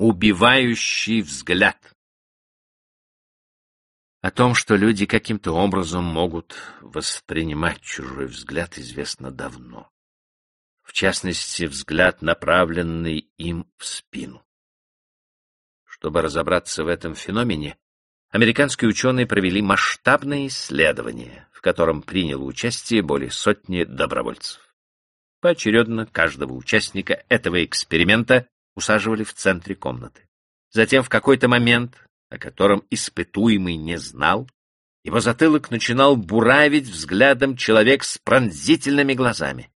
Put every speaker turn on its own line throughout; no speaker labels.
Убивающий взгляд. О том, что люди каким-то образом могут воспринимать чужой взгляд, известно давно. В частности, взгляд, направленный им в спину. Чтобы разобраться в этом феномене, американские ученые провели масштабное исследование, в котором приняло участие более сотни добровольцев. Поочередно каждого участника этого эксперимента усаживали в центре комнаты. Затем в какой-то момент, о котором испытуемый не знал, его затылок начинал буравить взглядом человек с пронзительными глазами.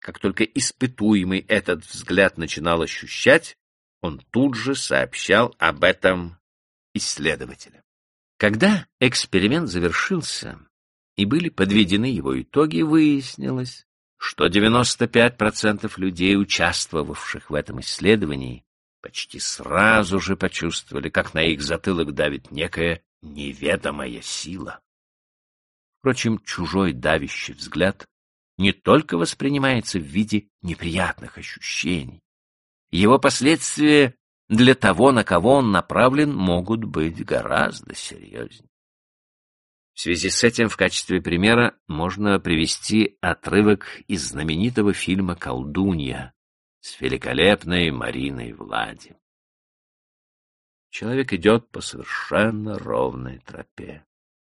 Как только испытуемый этот взгляд начинал ощущать, он тут же сообщал об этом исследователям. Когда эксперимент завершился и были подведены его итоги, выяснилось, что 95% людей, участвовавших в этом исследовании, почти сразу же почувствовали, как на их затылок давит некая неведомая сила. Впрочем, чужой давящий взгляд не только воспринимается в виде неприятных ощущений. Его последствия для того, на кого он направлен, могут быть гораздо серьезнее. В связи с этим в качестве примера можно привести отрывок из знаменитого фильма «Колдунья» с великолепной Мариной Влади. Человек идет по совершенно ровной тропе.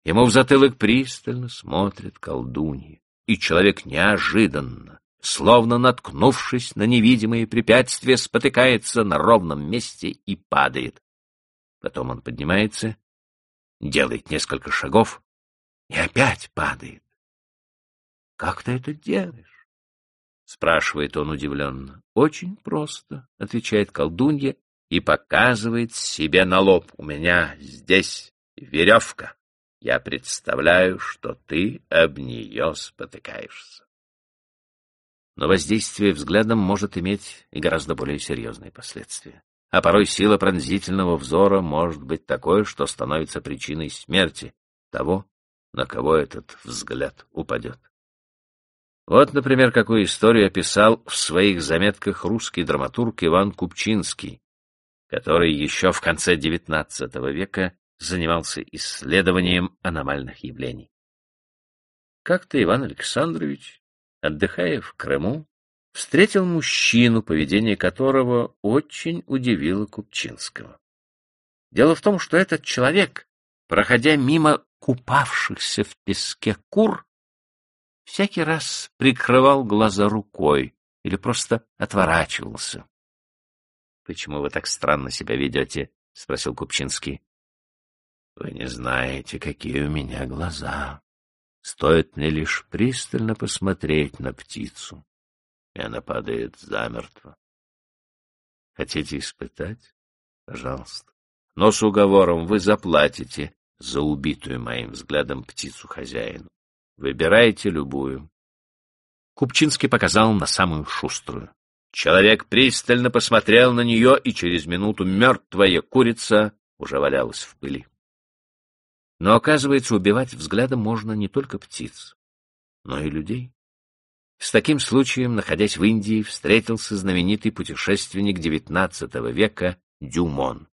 Ему в затылок пристально смотрит колдунья, и человек неожиданно, словно наткнувшись на невидимые препятствия, спотыкается на ровном месте и падает. Потом он поднимается, делает несколько шагов, и опять падает. — Как ты это делаешь? — спрашивает он удивленно. — Очень просто, — отвечает колдунья и показывает себе на лоб. — У меня здесь веревка. Я представляю, что ты об нее спотыкаешься. Но воздействие взглядом может иметь и гораздо более серьезные последствия. А порой сила пронзительного взора может быть такой, что становится причиной смерти того, на кого этот взгляд упадет. Вот, например, какую историю описал в своих заметках русский драматург Иван Купчинский, который еще в конце XIX века занимался исследованием аномальных явлений. Как-то Иван Александрович, отдыхая в Крыму, встретил мужчину, поведение которого очень удивило Купчинского. Дело в том, что этот человек, проходя мимо купавшихся в песке кур, всякий раз прикрывал глаза рукой или просто отворачивался. — Почему вы так странно себя ведете? — спросил Купчинский. — Вы не знаете, какие у меня глаза. Стоит мне лишь пристально посмотреть на птицу, и она падает замертво. Хотите испытать? Пожалуйста. Но с уговором вы заплатите за убитую моим взглядом птицу хозяину. Выбирайте любую. Купчинский показал на самую шуструю. Человек пристально посмотрел на нее, и через минуту мертвая курица уже валялась в пыли. Но, оказывается, убивать взглядом можно не только птиц, но и людей. С таким случаем, находясь в Индии, встретился знаменитый путешественник XIX века Дюмон.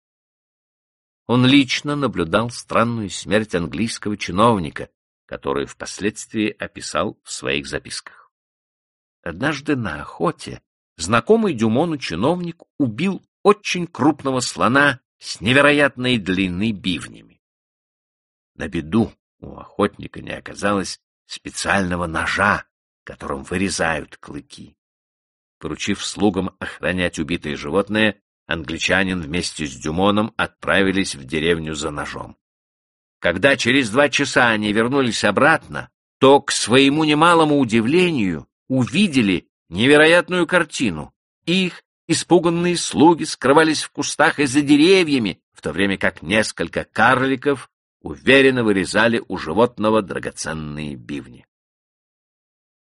Он лично наблюдал странную смерть английского чиновника, которую впоследствии описал в своих записках. Однажды на охоте знакомый Дюмону чиновник убил очень крупного слона с невероятной длины бивнями. На беду у охотника не оказалось специального ножа, которым вырезают клыки. Поручив слугам охранять убитое животное, англичанин вместе с Дюмоном отправились в деревню за ножом. Когда через два часа они вернулись обратно, то, к своему немалому удивлению, увидели невероятную картину. Их испуганные слуги скрывались в кустах и за деревьями, в то время как несколько карликов уверенно вырезали у животного драгоценные бивни.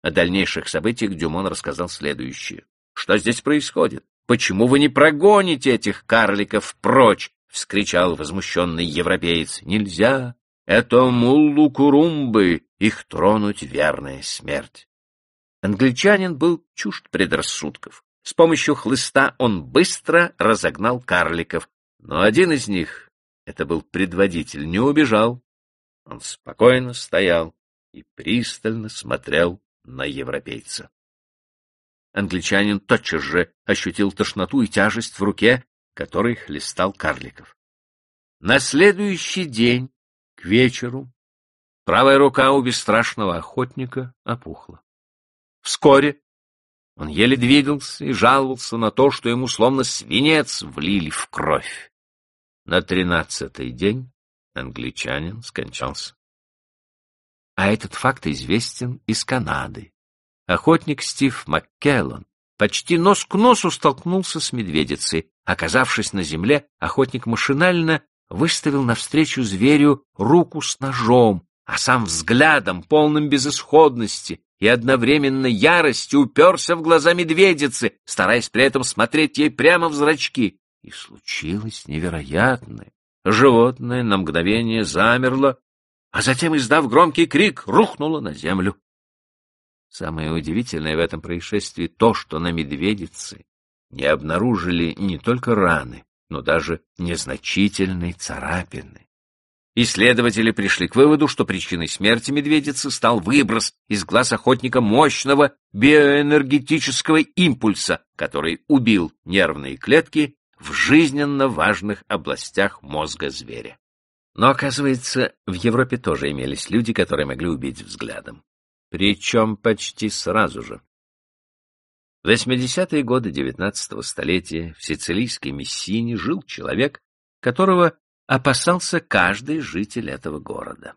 О дальнейших событиях Дюмон рассказал следующее. Что здесь происходит? Почему вы не прогоните этих карликов прочь? — вскричал возмущенный европеец. — Нельзя. Это муллу-курумбы. Их тронуть верная смерть. Англичанин был чужд предрассудков. С помощью хлыста он быстро разогнал карликов, но один из них, это был предводитель, не убежал. Он спокойно стоял и пристально смотрел на европейца. Англичанин тотчас же ощутил тошноту и тяжесть в руке, которой хлестал карликов. На следующий день, к вечеру, правая рука у бесстрашного охотника опухла. Вскоре он еле двигался и жаловался на то, что ему словно свинец влили в кровь. На тринадцатый день англичанин скончался. А этот факт известен из Канады. Охотник Стив Маккеллан почти нос к носу столкнулся с медведицей. Оказавшись на земле, охотник машинально выставил навстречу зверю руку с ножом, а сам взглядом, полным безысходности и одновременно ярости, уперся в глаза медведицы, стараясь при этом смотреть ей прямо в зрачки. И случилось невероятное. Животное на мгновение замерло, а затем, издав громкий крик, рухнуло на землю. Самое удивительное в этом происшествии то, что на медведице не обнаружили не только раны, но даже незначительной царапины. Исследователи пришли к выводу, что причиной смерти медведицы стал выброс из глаз охотника мощного биоэнергетического импульса, который убил нервные клетки в жизненно важных областях мозга зверя. Но, оказывается, в Европе тоже имелись люди, которые могли убить взглядом. Причем почти сразу же. В 80-е годы XIX столетия в сицилийской Мессине жил человек, которого опасался каждый житель этого города.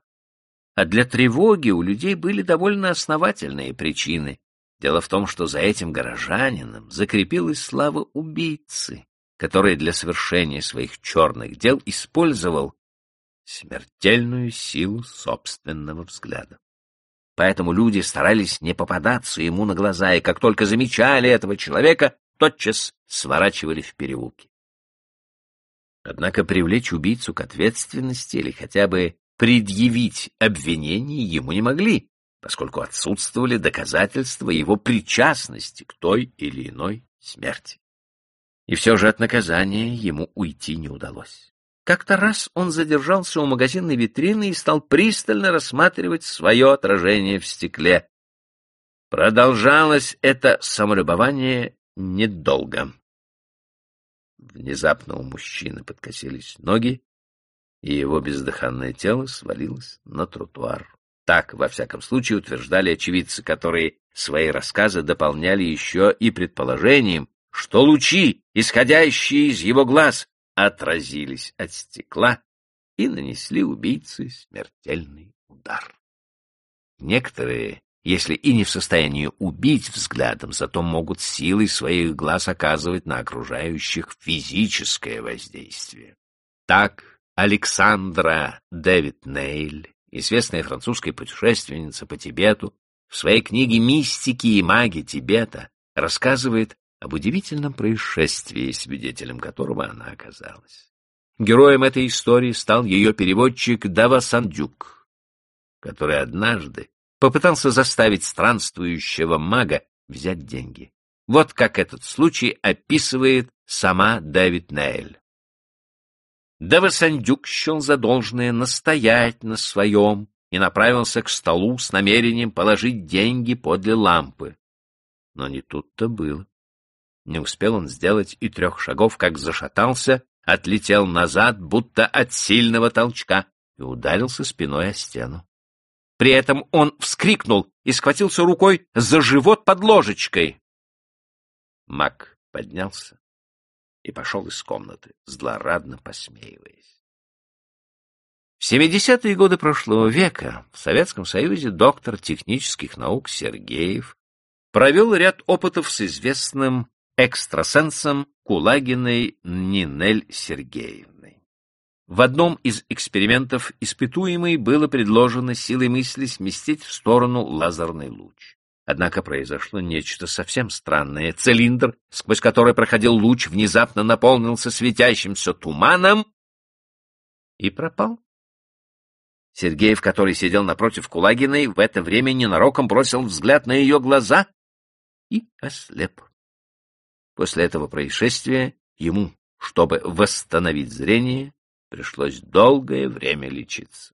А для тревоги у людей были довольно основательные причины. Дело в том, что за этим горожанином закрепилась слава убийцы, который для совершения своих черных дел использовал смертельную силу собственного взгляда. Поэтому люди старались не попадаться ему на глаза, и как только замечали этого человека, тотчас сворачивали в переулки. Однако привлечь убийцу к ответственности или хотя бы предъявить обвинение ему не могли, поскольку отсутствовали доказательства его причастности к той или иной смерти. И все же от наказания ему уйти не удалось. Как-то раз он задержался у магазинной витрины и стал пристально рассматривать свое отражение в стекле. Продолжалось это самолюбование недолго. Внезапно у мужчины подкосились ноги, и его бездыханное тело свалилось на тротуар. Так, во всяком случае, утверждали очевидцы, которые свои рассказы дополняли еще и предположением, что лучи, исходящие из его глаз, отразились от стекла и нанесли убийце смертельный удар. Некоторые, если и не в состоянии убить взглядом, зато могут силой своих глаз оказывать на окружающих физическое воздействие. Так Александра Дэвид Нейль, известная французская путешественница по Тибету, в своей книге «Мистики и маги Тибета» рассказывает об удивительном происшествии, свидетелем которого она оказалась. Героем этой истории стал ее переводчик Дава Сандюк, который однажды попытался заставить странствующего мага взять деньги. Вот как этот случай описывает сама Дэвид Нейль. Дава Сандюк счел за настоять на своем и направился к столу с намерением положить деньги подле лампы. Но не тут-то было. Не успел он сделать и трех шагов, как зашатался, отлетел назад, будто от сильного толчка, и ударился спиной о стену. При этом он вскрикнул и схватился рукой за живот под ложечкой. Мак поднялся и пошел из комнаты, злорадно посмеиваясь. В 70-е годы прошлого века в Советском Союзе доктор технических наук Сергеев провел ряд опытов с известным экстрасенсом Кулагиной Нинель Сергеевной. В одном из экспериментов испытуемой было предложено силой мысли сместить в сторону лазерный луч. Однако произошло нечто совсем странное. Цилиндр, сквозь который проходил луч, внезапно наполнился светящимся туманом и пропал. Сергеев, который сидел напротив Кулагиной, в это время ненароком бросил взгляд на ее глаза и ослеп. После этого происшествия ему, чтобы восстановить зрение, пришлось долгое время лечиться.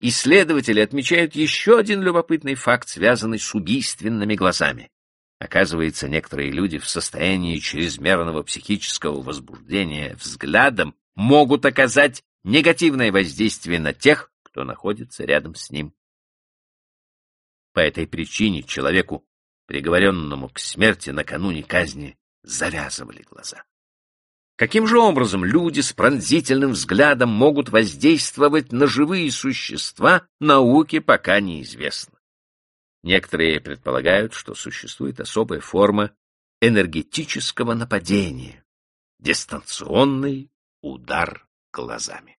Исследователи отмечают еще один любопытный факт, связанный с убийственными глазами. Оказывается, некоторые люди в состоянии чрезмерного психического возбуждения взглядом могут оказать негативное воздействие на тех, кто находится рядом с ним. По этой причине человеку, приговоренному к смерти накануне казни, завязывали глаза. Каким же образом люди с пронзительным взглядом могут воздействовать на живые существа, науке пока неизвестно. Некоторые предполагают, что существует особая форма энергетического нападения — дистанционный удар глазами.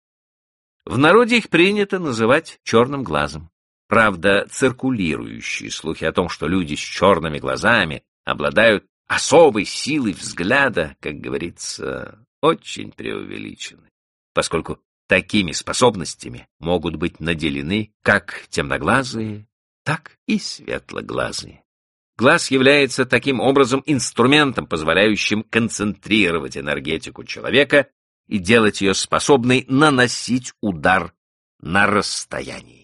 В народе их принято называть черным глазом. Правда, циркулирующие слухи о том, что люди с черными глазами обладают особой силой взгляда, как говорится, очень преувеличены, поскольку такими способностями могут быть наделены как темноглазые, так и светлоглазые. Глаз является таким образом инструментом, позволяющим концентрировать энергетику человека и делать ее способной наносить удар на расстоянии.